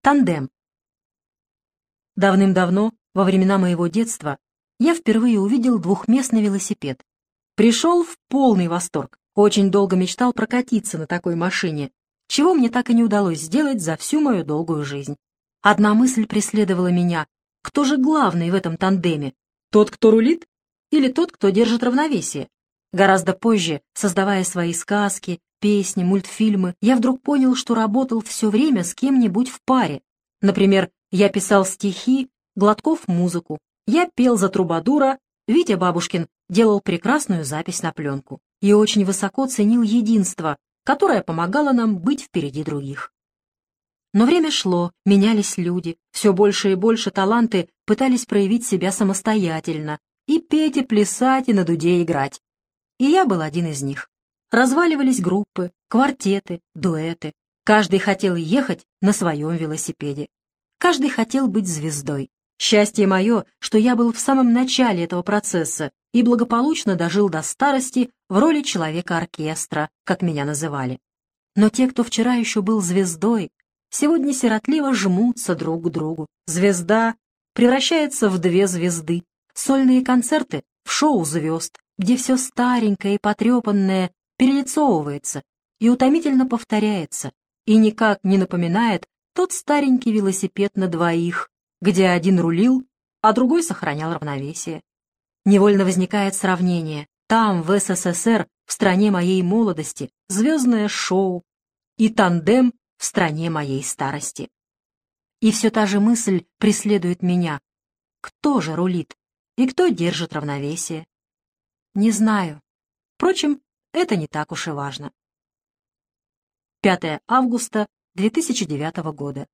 Тандем. Давным-давно, во времена моего детства, я впервые увидел двухместный велосипед. Пришел в полный восторг. Очень долго мечтал прокатиться на такой машине, чего мне так и не удалось сделать за всю мою долгую жизнь. Одна мысль преследовала меня. Кто же главный в этом тандеме? Тот, кто рулит? Или тот, кто держит равновесие? Гораздо позже, создавая свои сказки, песни, мультфильмы, я вдруг понял, что работал все время с кем-нибудь в паре. Например, я писал стихи, Гладков — музыку. Я пел за трубадура, Витя Бабушкин делал прекрасную запись на пленку и очень высоко ценил единство, которое помогало нам быть впереди других. Но время шло, менялись люди, все больше и больше таланты пытались проявить себя самостоятельно и петь, и плясать, и на дуде играть. И я был один из них. Разваливались группы, квартеты, дуэты. Каждый хотел ехать на своем велосипеде. Каждый хотел быть звездой. Счастье мое, что я был в самом начале этого процесса и благополучно дожил до старости в роли человека-оркестра, как меня называли. Но те, кто вчера еще был звездой, сегодня сиротливо жмутся друг к другу. Звезда превращается в две звезды. Сольные концерты в шоу звезд, где все старенькое и потрепанное перелицовывается и утомительно повторяется, и никак не напоминает тот старенький велосипед на двоих, где один рулил, а другой сохранял равновесие. Невольно возникает сравнение. Там, в СССР, в стране моей молодости, звездное шоу и тандем в стране моей старости. И все та же мысль преследует меня. Кто же рулит и кто держит равновесие? Не знаю. Впрочем, это не так уж и важно. 5 августа 2009 года.